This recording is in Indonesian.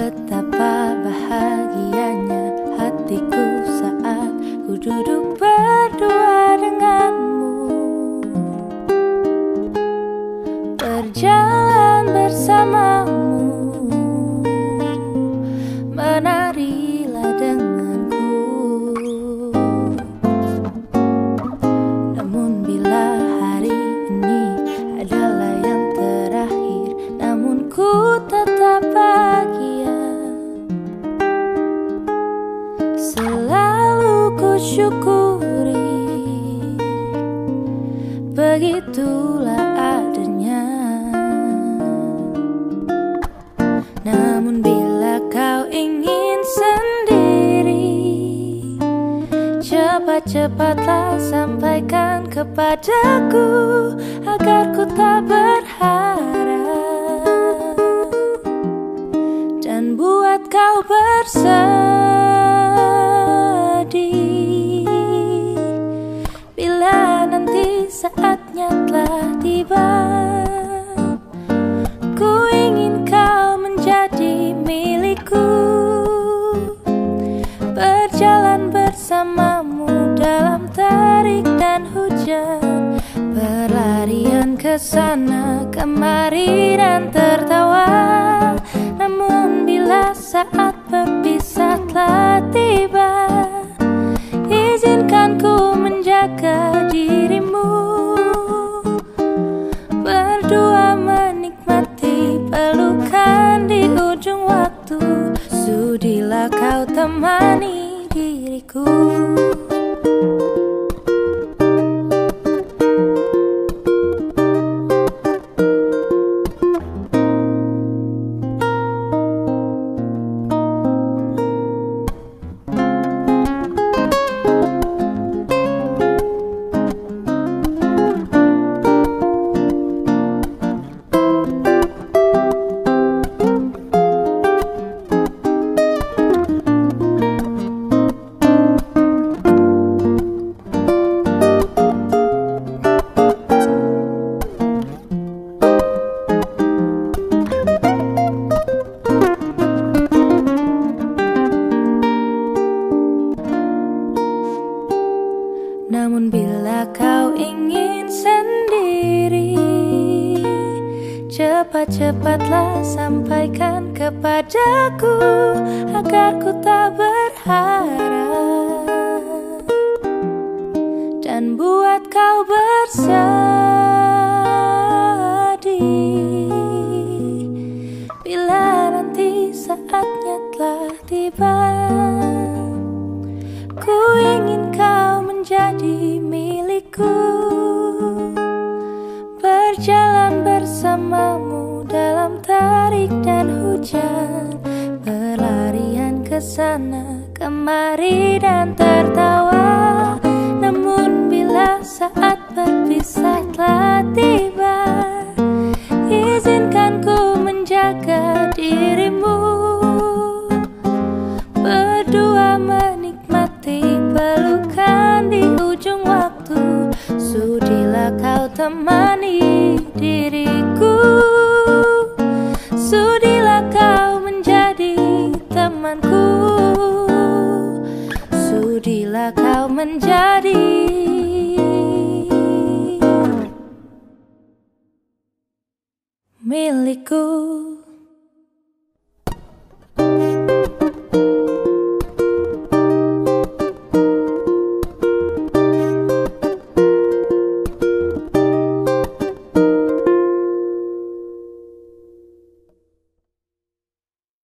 betapa Selalu ku syukuri Begitulah adanya. Namun bila kau ingin sendiri Cepat-cepatlah sampaikan kepadaku Agar ku tak berharap. Dan buat kau bersedih saatnya telah tiba. Ku ingin kau menjadi milikku. Berjalan bersamamu dalam terik dan hujan. Berlarian ke sana kemari dan tertawa. Namun bila saat berpisah telah Namun bila kau ingin sendiri Cepat-cepatlah sampaikan kepadaku Agar ku tak berharap milikku Berjalan bersamamu dalam tarik dan hujan Berlarian ke sana kemari dan tertawa Sudilah kau menjadi milikku